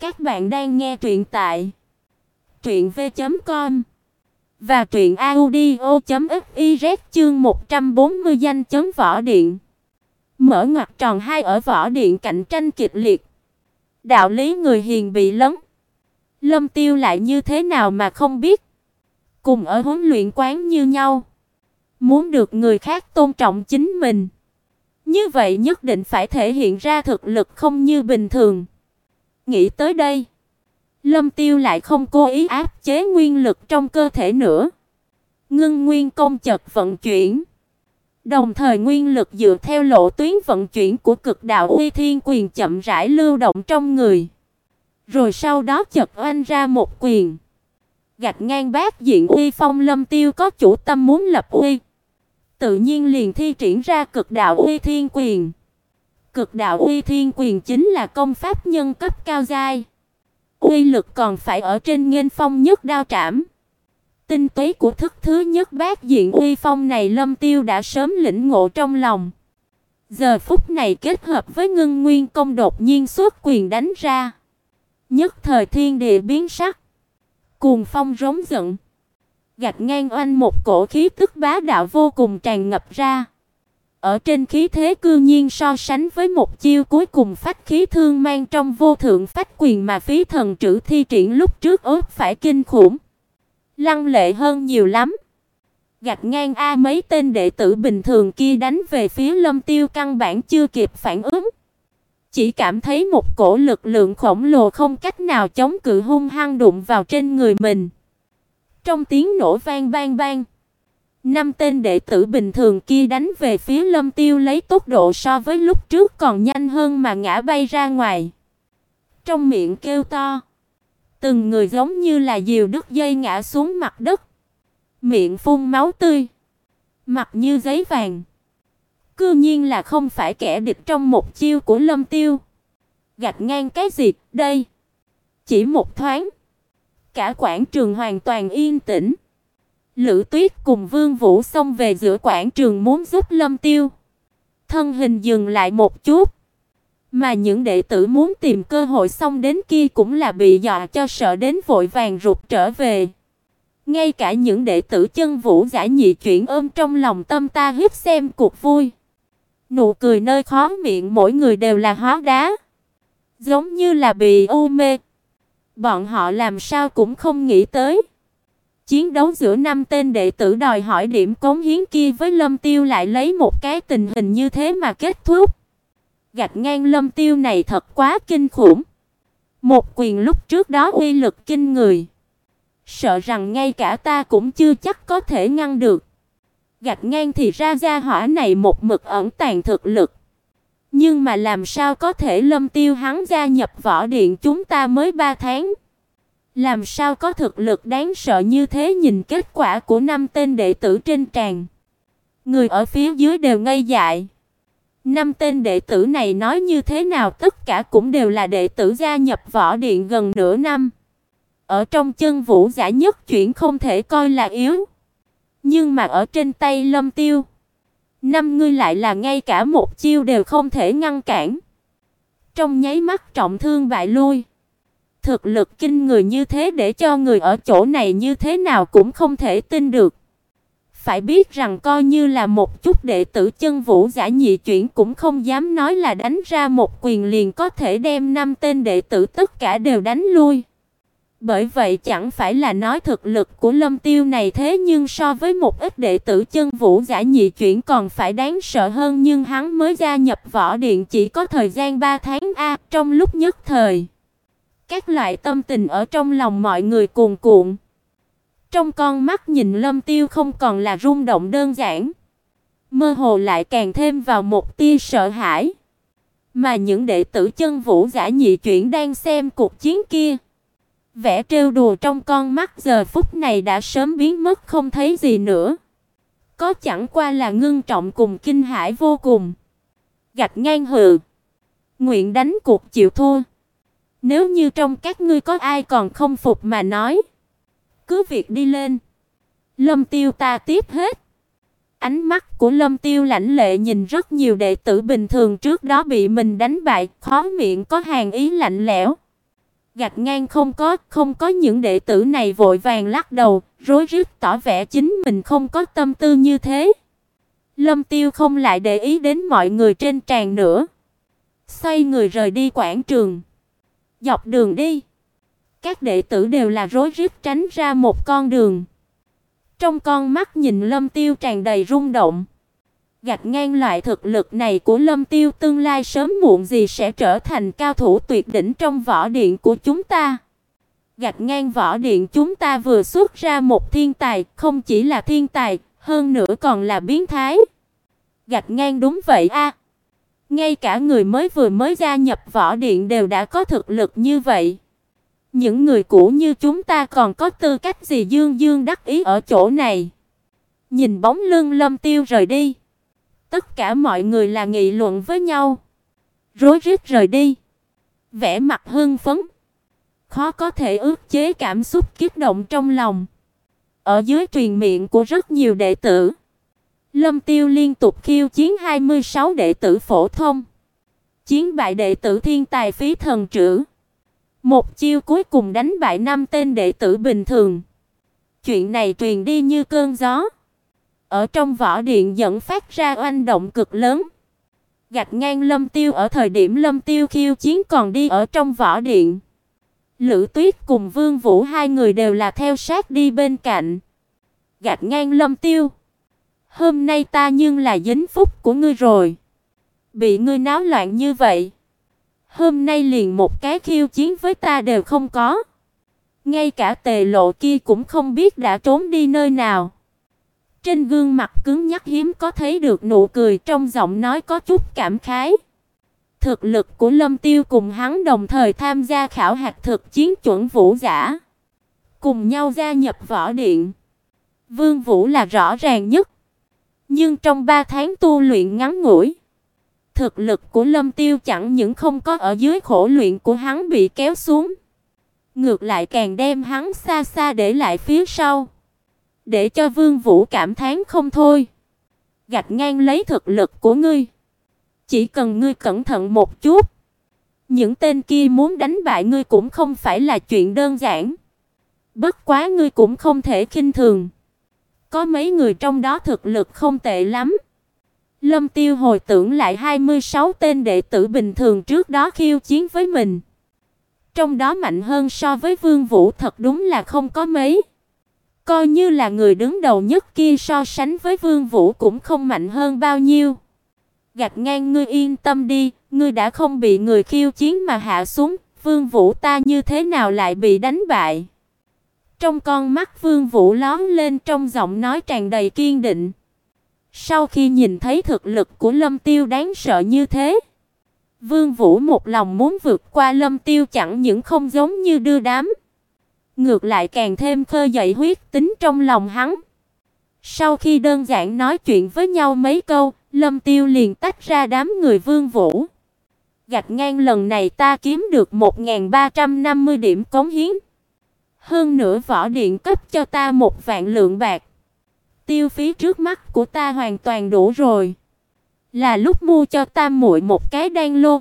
Các bạn đang nghe truyện tại truyện v.com và truyện audio.fiz chương 140 danh chấm võ điện. Mở ngoặc tròn hai ở võ điện cạnh tranh kịch liệt. Đạo lý người hiền bị lấn. Lâm Tiêu lại như thế nào mà không biết. Cùng ở huấn luyện quán như nhau. Muốn được người khác tôn trọng chính mình. Như vậy nhất định phải thể hiện ra thực lực không như bình thường. Nghĩ tới đây, Lâm Tiêu lại không cố ý áp chế nguyên lực trong cơ thể nữa. Ngưng nguyên công chợt vận chuyển, đồng thời nguyên lực dựa theo lộ tuyến vận chuyển của cực đạo Uy Thiên quyền chậm rãi lưu động trong người. Rồi sau đó chợt oanh ra một quyền, gạch ngang bát diện uy phong Lâm Tiêu có chủ tâm muốn lập uy, tự nhiên liền thi triển ra cực đạo Uy Thiên quyền. Cực đạo Uy Thiên quyền chính là công pháp nhân cấp cao giai. Uy lực còn phải ở trên Nghênh Phong nhất đao trảm. Tinh túy của thức thứ nhất bát diện uy phong này Lâm Tiêu đã sớm lĩnh ngộ trong lòng. Giờ phút này kết hợp với ngưng nguyên công đột nhiên xuất quyền đánh ra. Nhất thời thiên địa biến sắc. Cuồng phong rống giận. Gạch ngang oanh một cổ khí tức bá đạo vô cùng tràn ngập ra. Ở trên khí thế cư nhiên so sánh với một chiêu cuối cùng phách khí thương mang trong vô thượng phách quyền mà phí thần trữ thi triển lúc trước ớt phải kinh khủng. Lăng lệ hơn nhiều lắm. Gạch ngang a mấy tên đệ tử bình thường kia đánh về phía Lâm Tiêu căn bản chưa kịp phản ứng. Chỉ cảm thấy một cổ lực lượng khổng lồ không cách nào chống cự hung hăng đụng vào trên người mình. Trong tiếng nổ vang bang bang, năm tên đệ tử bình thường kia đánh về phía Lâm Tiêu lấy tốc độ so với lúc trước còn nhanh hơn mà ngã bay ra ngoài. Trong miệng kêu to, từng người giống như là diều đứt dây ngã xuống mặt đất, miệng phun máu tươi, mặt như giấy vàng. Cư nhiên là không phải kẻ địch trong một chiêu của Lâm Tiêu. Gạch ngang cái gì đây? Chỉ một thoáng, cả quảng trường hoàn toàn yên tĩnh. Lữ Tuyết cùng Vương Vũ xông về giữa quảng trường muốn giúp Lâm Tiêu. Thân hình dừng lại một chút, mà những đệ tử muốn tìm cơ hội xông đến kia cũng là bị dọa cho sợ đến vội vàng rụt trở về. Ngay cả những đệ tử chân vũ giả nhị chuyển ôm trong lòng tâm ta hiếp xem cuộc vui. Nụ cười nơi khó miệng mỗi người đều là hóa đá, giống như là bị u mê. Bọn họ làm sao cũng không nghĩ tới. Chiến đấu giữa năm tên đệ tử đòi hỏi điểm cống hiến kia với Lâm Tiêu lại lấy một cái tình hình như thế mà kết thúc. Gạch ngang Lâm Tiêu này thật quá kinh khủng. Một quyền lúc trước đó uy lực kinh người. Sợ rằng ngay cả ta cũng chưa chắc có thể ngăn được. Gạch ngang thì ra gia hỏa này một mực ẩn tàng thực lực. Nhưng mà làm sao có thể Lâm Tiêu hắn gia nhập võ điện chúng ta mới 3 tháng. Làm sao có thực lực đáng sợ như thế nhìn kết quả của năm tên đệ tử trên tràng. Người ở phía dưới đều ngây dại. Năm tên đệ tử này nói như thế nào tất cả cũng đều là đệ tử gia nhập võ điện gần nửa năm. Ở trong chân vũ giả nhất chuyển không thể coi là yếu. Nhưng mà ở trên tay Lâm Tiêu, năm người lại là ngay cả một chiêu đều không thể ngăn cản. Trong nháy mắt trọng thương bại lui. Thực lực kinh người như thế để cho người ở chỗ này như thế nào cũng không thể tin được. Phải biết rằng coi như là một chút đệ tử chân vũ giả nhị chuyển cũng không dám nói là đánh ra một quyền liền có thể đem năm tên đệ tử tất cả đều đánh lui. Bởi vậy chẳng phải là nói thực lực của Lâm Tiêu này thế nhưng so với một ít đệ tử chân vũ giả nhị chuyển còn phải đáng sợ hơn nhưng hắn mới gia nhập võ điện chỉ có thời gian 3 tháng a trong lúc nhất thời. Các loại tâm tình ở trong lòng mọi người cuồn cuộn. Trong con mắt nhìn Lâm Tiêu không còn là rung động đơn giản, mơ hồ lại càng thêm vào một tia sợ hãi. Mà những đệ tử chân vũ giả nhị chuyển đang xem cuộc chiến kia, vẻ trêu đùa trong con mắt giờ phút này đã sớm biến mất không thấy gì nữa. Có chẳng qua là ngưng trọng cùng kinh hãi vô cùng. Gạch ngang hừ, nguyện đánh cuộc chịu thua. Nếu như trong các ngươi có ai còn không phục mà nói, cứ việc đi lên. Lâm Tiêu ta tiếp hết. Ánh mắt của Lâm Tiêu lãnh lệ nhìn rất nhiều đệ tử bình thường trước đó bị mình đánh bại, khó miệng có hàng ý lạnh lẽo. gạt ngang không có, không có những đệ tử này vội vàng lắc đầu, rối rít tỏ vẻ chính mình không có tâm tư như thế. Lâm Tiêu không lại để ý đến mọi người trên tràn nữa, xoay người rời đi quảng trường. Dọc đường đi, các đệ tử đều là rối rít tránh ra một con đường. Trong con mắt nhìn Lâm Tiêu tràn đầy rung động. Gạch ngang loại thực lực này của Lâm Tiêu tương lai sớm muộn gì sẽ trở thành cao thủ tuyệt đỉnh trong võ điện của chúng ta. Gạch ngang võ điện chúng ta vừa xuất ra một thiên tài, không chỉ là thiên tài, hơn nữa còn là biến thái. Gạch ngang đúng vậy a. Ngay cả người mới vừa mới gia nhập võ điện đều đã có thực lực như vậy. Những người cũ như chúng ta còn có tư cách gì dương dương đắc ý ở chỗ này. Nhìn bóng lưng Lâm Tiêu rời đi, tất cả mọi người là nghị luận với nhau, rối rít rời đi, vẻ mặt hưng phấn, khó có thể ức chế cảm xúc kích động trong lòng. Ở dưới truyền miệng của rất nhiều đệ tử, Lâm Tiêu liên tục khiêu chiến 26 đệ tử phổ thông, chiến bại đệ tử thiên tài phí thần trữ. Một chiêu cuối cùng đánh bại năm tên đệ tử bình thường. Chuyện này truyền đi như cơn gió. Ở trong võ điện dẫn phát ra oanh động cực lớn. Gạch ngang Lâm Tiêu ở thời điểm Lâm Tiêu khiêu chiến còn đi ở trong võ điện. Lữ Tuyết cùng Vương Vũ hai người đều là theo sát đi bên cạnh. Gạch ngang Lâm Tiêu. Hôm nay ta nhưng là dính phúc của ngươi rồi. Bị ngươi náo loạn như vậy. Hôm nay liền một cái khiêu chiến với ta đều không có. Ngay cả tề lộ kia cũng không biết đã trốn đi nơi nào. Trên gương mặt cứng nhắc hiếm có thấy được nụ cười trong giọng nói có chút cảm khái. Thực lực của Lâm Tiêu cùng hắn đồng thời tham gia khảo hạt thực chiến chuẩn vũ giả. Cùng nhau gia nhập võ điện. Vương Vũ là rõ ràng nhất. Nhưng trong 3 tháng tu luyện ngắn ngủi, thực lực của Lâm Tiêu chẳng những không có ở dưới khổ luyện của hắn bị kéo xuống, ngược lại càng đem hắn xa xa để lại phía sau, để cho Vương Vũ cảm thán không thôi. Gạch ngang lấy thực lực của ngươi, chỉ cần ngươi cẩn thận một chút, những tên kia muốn đánh bại ngươi cũng không phải là chuyện đơn giản. Bất quá ngươi cũng không thể khinh thường. Có mấy người trong đó thực lực không tệ lắm. Lâm Tiêu hồi tưởng lại 26 tên đệ tử bình thường trước đó khiêu chiến với mình. Trong đó mạnh hơn so với Vương Vũ thật đúng là không có mấy. Coi như là người đứng đầu nhất kia so sánh với Vương Vũ cũng không mạnh hơn bao nhiêu. gạt ngang ngươi yên tâm đi, ngươi đã không bị người khiêu chiến mà hạ xuống, Vương Vũ ta như thế nào lại bị đánh bại? Trong con mắt Vương Vũ lóe lên trong giọng nói tràn đầy kiên định. Sau khi nhìn thấy thực lực của Lâm Tiêu đáng sợ như thế, Vương Vũ một lòng muốn vượt qua Lâm Tiêu chẳng những không giống như đưa đám, ngược lại càng thêm khơi dậy huyết tính trong lòng hắn. Sau khi đơn giản nói chuyện với nhau mấy câu, Lâm Tiêu liền tách ra đám người Vương Vũ. Gạch ngang lần này ta kiếm được 1350 điểm cống hiến. Hơn nữa võ điện cấp cho ta một vạn lượng bạc tiêu phí trước mắt của ta hoàn toàn đủ rồi. Là lúc mua cho ta muội một cái đan lô,